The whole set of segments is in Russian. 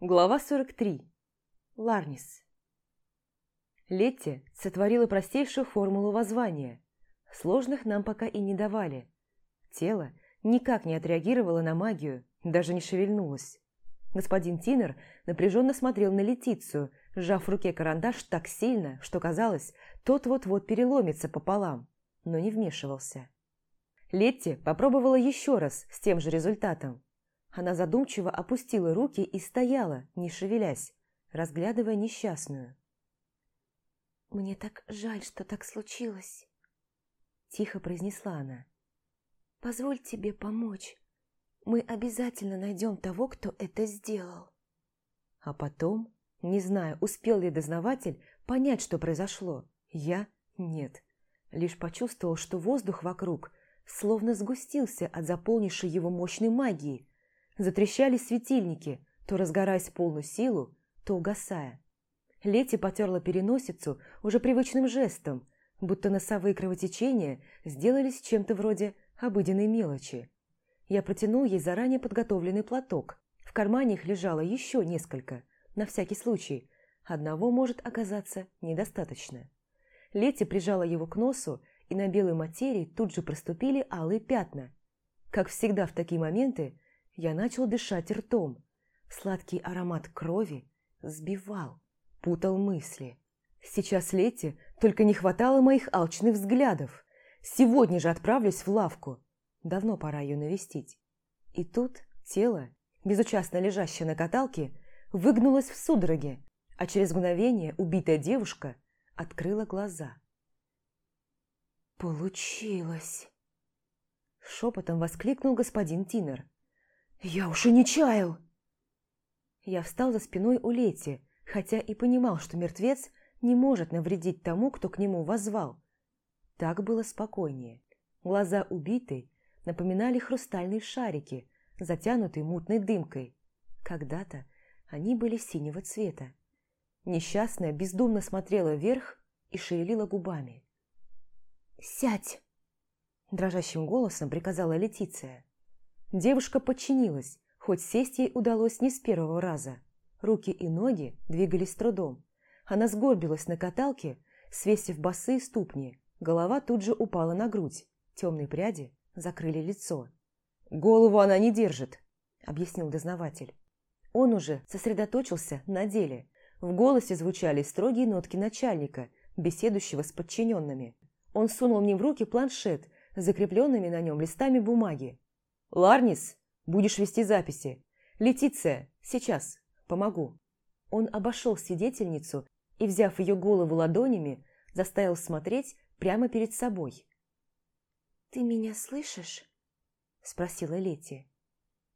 Глава 43. Ларнис. Летти сотворила простейшую формулу воззвания. Сложных нам пока и не давали. Тело никак не отреагировало на магию, даже не шевельнулось. Господин Тинер напряженно смотрел на Летицию, сжав в руке карандаш так сильно, что казалось, тот вот-вот переломится пополам, но не вмешивался. Летти попробовала еще раз с тем же результатом. Она задумчиво опустила руки и стояла, не шевелясь, разглядывая несчастную. «Мне так жаль, что так случилось», – тихо произнесла она. «Позволь тебе помочь. Мы обязательно найдем того, кто это сделал». А потом, не знаю, успел ли дознаватель понять, что произошло, я – нет. Лишь почувствовал, что воздух вокруг словно сгустился от заполнившей его мощной магии – Затрещали светильники, то разгораясь в полную силу, то угасая. Лети потерла переносицу уже привычным жестом, будто носовые кровотечения сделались чем-то вроде обыденной мелочи. Я протянул ей заранее подготовленный платок. В кармане их лежало еще несколько, на всякий случай. Одного может оказаться недостаточно. Лети прижала его к носу, и на белой материи тут же проступили алые пятна. Как всегда в такие моменты, я начал дышать ртом. Сладкий аромат крови сбивал, путал мысли. Сейчас Лете только не хватало моих алчных взглядов. Сегодня же отправлюсь в лавку. Давно пора ее навестить. И тут тело, безучастно лежащее на каталке, выгнулось в судороге, а через мгновение убитая девушка открыла глаза. «Получилось!» Шепотом воскликнул господин Тинер. «Я уж и не чаял!» Я встал за спиной у Лети, хотя и понимал, что мертвец не может навредить тому, кто к нему возвал. Так было спокойнее. Глаза убитой напоминали хрустальные шарики, затянутые мутной дымкой. Когда-то они были синего цвета. Несчастная бездумно смотрела вверх и шевелила губами. «Сядь!» – дрожащим голосом приказала Летиция. Девушка подчинилась, хоть сесть ей удалось не с первого раза. Руки и ноги двигались трудом. Она сгорбилась на каталке, свесив босые ступни. Голова тут же упала на грудь. Темные пряди закрыли лицо. «Голову она не держит», – объяснил дознаватель. Он уже сосредоточился на деле. В голосе звучали строгие нотки начальника, беседующего с подчиненными. Он сунул мне в руки планшет с закрепленными на нем листами бумаги. «Ларнис, будешь вести записи. Летиция, сейчас, помогу». Он обошел свидетельницу и, взяв ее голову ладонями, заставил смотреть прямо перед собой. «Ты меня слышишь?» – спросила Лети.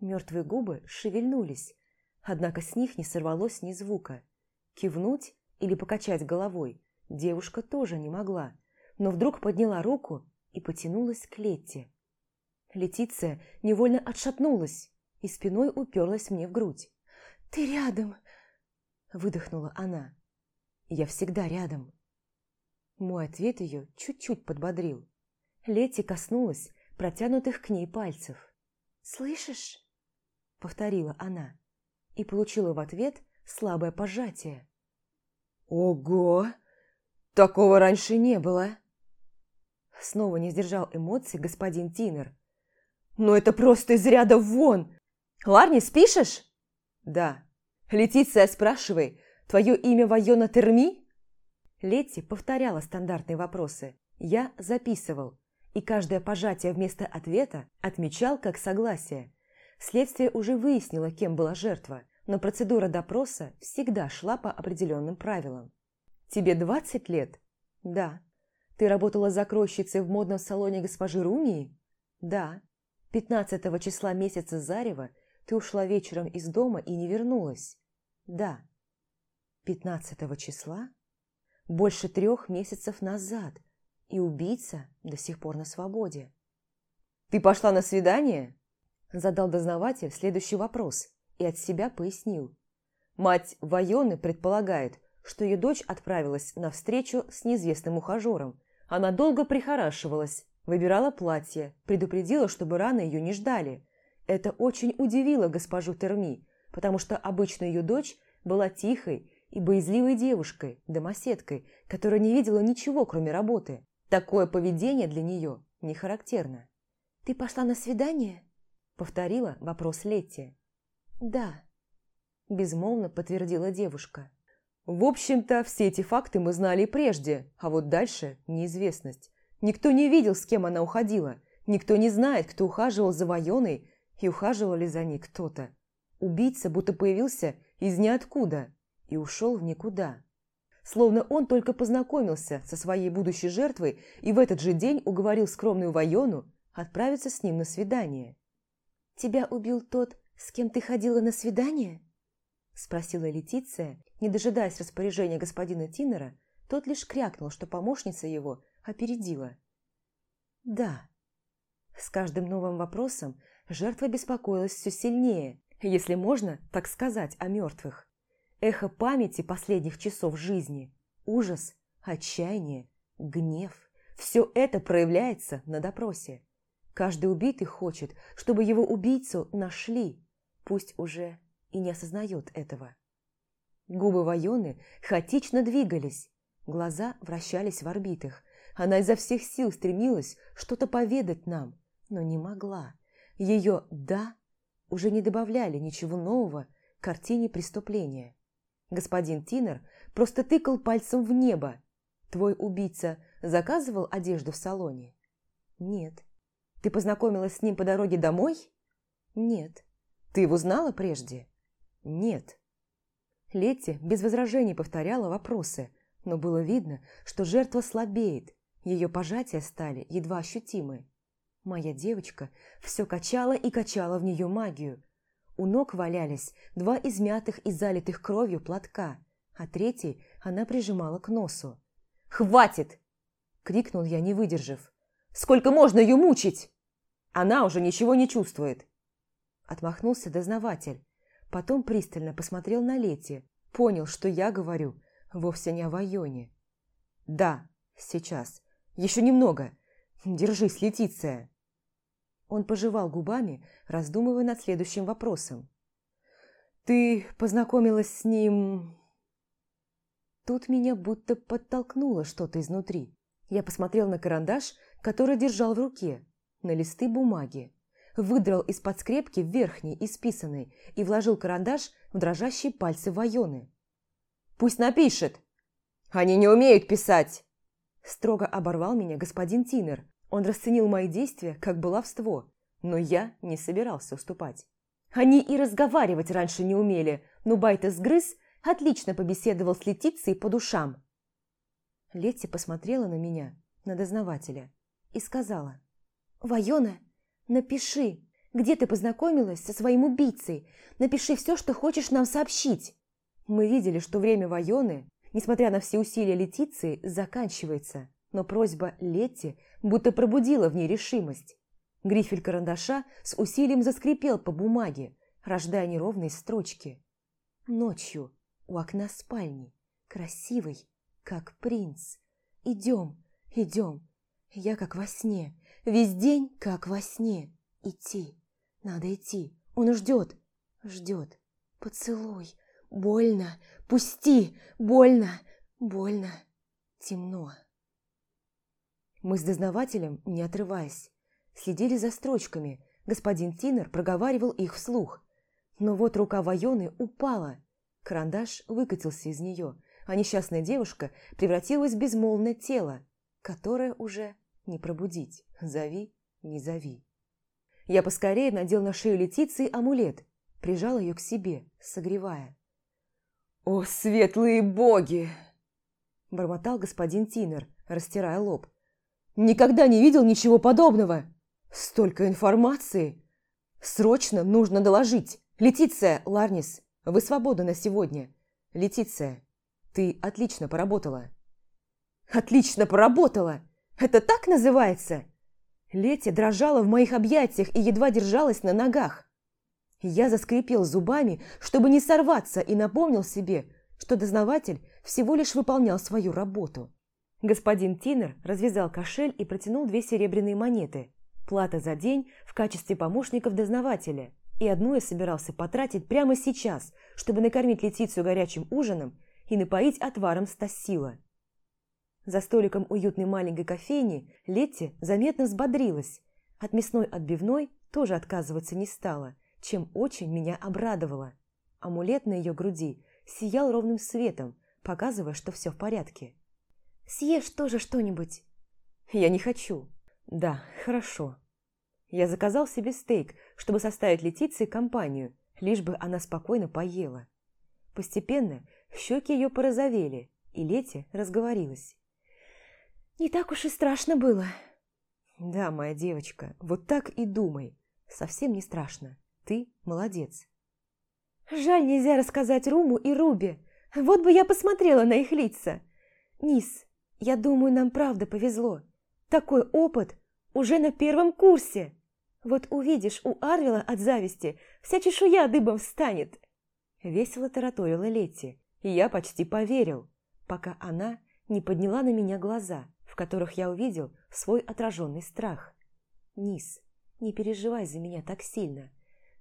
Мертвые губы шевельнулись, однако с них не сорвалось ни звука. Кивнуть или покачать головой девушка тоже не могла, но вдруг подняла руку и потянулась к Летти. Летиция невольно отшатнулась и спиной уперлась мне в грудь. «Ты рядом!» – выдохнула она. «Я всегда рядом». Мой ответ ее чуть-чуть подбодрил. Лети коснулась протянутых к ней пальцев. «Слышишь?» – повторила она и получила в ответ слабое пожатие. «Ого! Такого раньше не было!» Снова не сдержал эмоций господин Тинер, «Ну это просто из ряда вон! Ларни, спишешь?» «Да». «Летиция, спрашивай, твое имя Вайона Терми?» Летти повторяла стандартные вопросы. Я записывал, и каждое пожатие вместо ответа отмечал как согласие. Следствие уже выяснило, кем была жертва, но процедура допроса всегда шла по определенным правилам. «Тебе двадцать лет?» «Да». «Ты работала закройщицей в модном салоне госпожи Румии?» «Да». 15 числа месяца Зарева ты ушла вечером из дома и не вернулась. Да. 15 числа? Больше трех месяцев назад. И убийца до сих пор на свободе. Ты пошла на свидание? Задал дознаватель следующий вопрос и от себя пояснил. Мать Вайоны предполагает, что ее дочь отправилась на встречу с неизвестным ухажером. Она долго прихорашивалась, Выбирала платье, предупредила, чтобы рано ее не ждали. Это очень удивило госпожу Терми. потому что обычно ее дочь была тихой и боязливой девушкой, домоседкой, которая не видела ничего, кроме работы. Такое поведение для нее не характерно. «Ты пошла на свидание?» – повторила вопрос Летти. «Да», – безмолвно подтвердила девушка. В общем-то, все эти факты мы знали прежде, а вот дальше неизвестность. Никто не видел, с кем она уходила. Никто не знает, кто ухаживал за Вайоной и ухаживал ли за ней кто-то. Убийца будто появился из ниоткуда и ушел в никуда. Словно он только познакомился со своей будущей жертвой и в этот же день уговорил скромную Вайону отправиться с ним на свидание. «Тебя убил тот, с кем ты ходила на свидание?» Спросила Летиция, не дожидаясь распоряжения господина Тиннера, тот лишь крякнул, что помощница его опередила. «Да». С каждым новым вопросом жертва беспокоилась все сильнее, если можно так сказать о мертвых. Эхо памяти последних часов жизни, ужас, отчаяние, гнев – все это проявляется на допросе. Каждый убитый хочет, чтобы его убийцу нашли, пусть уже и не осознает этого. Губы Вайоны хаотично двигались, глаза вращались в орбитах. Она изо всех сил стремилась что-то поведать нам, но не могла. Ее «да» уже не добавляли ничего нового к картине преступления. Господин Тинер просто тыкал пальцем в небо. Твой убийца заказывал одежду в салоне? Нет. Ты познакомилась с ним по дороге домой? Нет. Ты его знала прежде? Нет. Летти без возражений повторяла вопросы, но было видно, что жертва слабеет, ее пожатия стали едва ощутимы. Моя девочка все качала и качала в нее магию. У ног валялись два измятых и залитых кровью платка, а третий она прижимала к носу. «Хватит!» – крикнул я, не выдержав. «Сколько можно ее мучить?» Она уже ничего не чувствует. Отмахнулся дознаватель. Потом пристально посмотрел на Лети. Понял, что я говорю вовсе не о Вайоне. Да, сейчас. Еще немного. Держись, Летиция. Он пожевал губами, раздумывая над следующим вопросом. «Ты познакомилась с ним...» Тут меня будто подтолкнуло что-то изнутри. Я посмотрел на карандаш, который держал в руке, на листы бумаги, выдрал из-под скрепки верхний, исписанный, и вложил карандаш в дрожащие пальцы Вайоны. «Пусть напишет!» «Они не умеют писать!» Строго оборвал меня господин Тинер. Он расценил мои действия как баловство, но я не собирался уступать. Они и разговаривать раньше не умели, но Байта сгрыз, отлично побеседовал с Летицией по душам. Летти посмотрела на меня, на дознавателя, и сказала. «Вайона, напиши, где ты познакомилась со своим убийцей. Напиши все, что хочешь нам сообщить». Мы видели, что время Вайоны, несмотря на все усилия Летиции, заканчивается, но просьба Летти будто пробудила в ней решимость. Грифель карандаша с усилием заскрипел по бумаге, рождая неровные строчки. Ночью у окна спальни, красивый, как принц. Идем, идем, я как во сне, Весь день, как во сне. Идти. Надо идти. Он ждет. Ждет. Поцелуй. Больно. Пусти. Больно. Больно. Темно. Мы с дознавателем, не отрываясь, следили за строчками. Господин Тинер проговаривал их вслух. Но вот рука Вайоны упала. Карандаш выкатился из нее, а несчастная девушка превратилась в безмолвное тело, которое уже не пробудить. Зови, не зови. Я поскорее надел на шею Летиции амулет, прижал ее к себе, согревая. «О, светлые боги!» Бормотал господин Тинер, растирая лоб. «Никогда не видел ничего подобного! Столько информации! Срочно нужно доложить! Летиция, Ларнис, вы свободны на сегодня! Летиция, ты отлично поработала!» «Отлично поработала! Это так называется?» Летя дрожала в моих объятиях и едва держалась на ногах. Я заскрипел зубами, чтобы не сорваться, и напомнил себе, что дознаватель всего лишь выполнял свою работу. Господин Тинер развязал кошель и протянул две серебряные монеты. Плата за день в качестве помощников дознавателя. И одну я собирался потратить прямо сейчас, чтобы накормить Летицию горячим ужином и напоить отваром Стасила. За столиком уютной маленькой кофейни Летти заметно взбодрилась. От мясной отбивной тоже отказываться не стала, чем очень меня обрадовало. Амулет на ее груди сиял ровным светом, показывая, что все в порядке. «Съешь тоже что-нибудь». «Я не хочу». «Да, хорошо». Я заказал себе стейк, чтобы составить Летиции компанию, лишь бы она спокойно поела. Постепенно щеки ее порозовели, и Лети разговорилась. «Не так уж и страшно было». «Да, моя девочка, вот так и думай. Совсем не страшно. Ты молодец». «Жаль, нельзя рассказать Руму и Рубе. Вот бы я посмотрела на их лица. Низ, я думаю, нам правда повезло. Такой опыт уже на первом курсе. Вот увидишь, у Арвила от зависти вся чешуя дыбом встанет». Весело тараторила Летти, и я почти поверил, пока она не подняла на меня глаза, в которых я увидел свой отраженный страх. «Низ, не переживай за меня так сильно.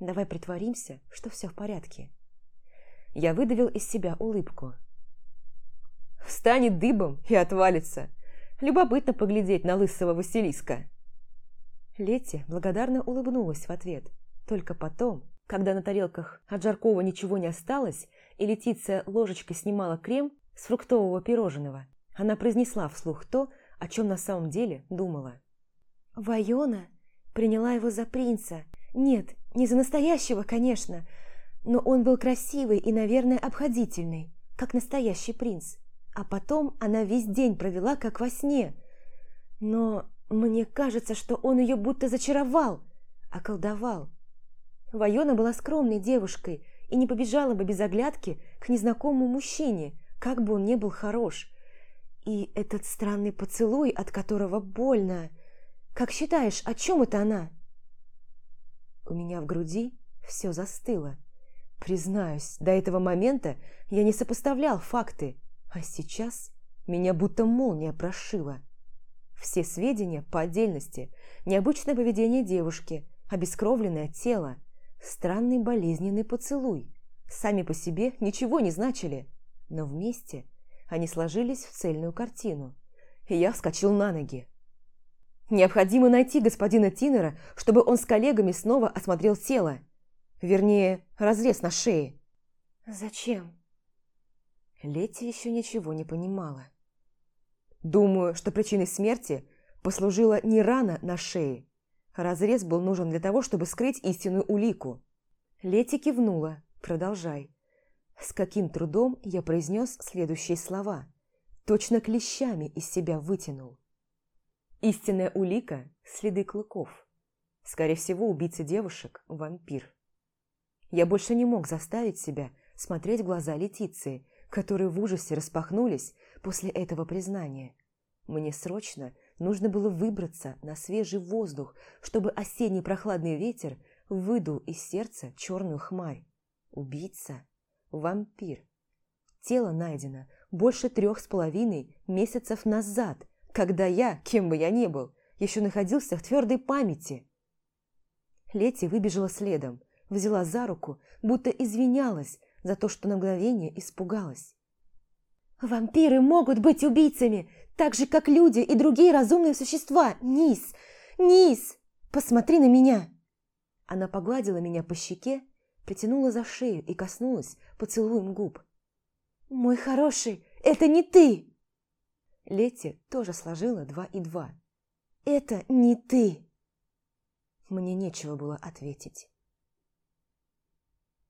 Давай притворимся, что все в порядке». Я выдавил из себя улыбку. «Встанет дыбом и отвалится. Любопытно поглядеть на лысого Василиска». Летти благодарно улыбнулась в ответ. Только потом, когда на тарелках от Жаркова ничего не осталось, и Летиция ложечкой снимала крем с фруктового пирожного, она произнесла вслух то, о чем на самом деле думала. «Вайона приняла его за принца. Нет, не за настоящего, конечно, но он был красивый и, наверное, обходительный, как настоящий принц. А потом она весь день провела, как во сне. Но мне кажется, что он ее будто зачаровал, околдовал. Вайона была скромной девушкой и не побежала бы без оглядки к незнакомому мужчине, как бы он ни был хорош. И этот странный поцелуй, от которого больно... Как считаешь, о чем это она? У меня в груди все застыло. Признаюсь, до этого момента я не сопоставлял факты, а сейчас меня будто молния прошила. Все сведения по отдельности, необычное поведение девушки, обескровленное тело, странный болезненный поцелуй. Сами по себе ничего не значили, но вместе они сложились в цельную картину. И я вскочил на ноги. Необходимо найти господина Тинера, чтобы он с коллегами снова осмотрел тело. Вернее, разрез на шее. «Зачем?» Летти еще ничего не понимала. Думаю, что причиной смерти послужила не рана на шее. Разрез был нужен для того, чтобы скрыть истинную улику. Лети кивнула. Продолжай. С каким трудом я произнес следующие слова. Точно клещами из себя вытянул. Истинная улика – следы клыков. Скорее всего, убийца девушек – вампир. Я больше не мог заставить себя смотреть в глаза Летиции, которые в ужасе распахнулись после этого признания. Мне срочно нужно было выбраться на свежий воздух, чтобы осенний прохладный ветер выдул из сердца черную хмарь. Убийца? Вампир. Тело найдено больше трех с половиной месяцев назад, когда я, кем бы я ни был, еще находился в твердой памяти. Лети выбежала следом, взяла за руку, будто извинялась за то, что на мгновение испугалась. «Вампиры могут быть убийцами, так же, как люди и другие разумные существа. Низ! Низ! Посмотри на меня!» Она погладила меня по щеке, притянула за шею и коснулась поцелуем губ. «Мой хороший, это не ты!» Летти тоже сложила два и два. «Это не ты!» Мне нечего было ответить.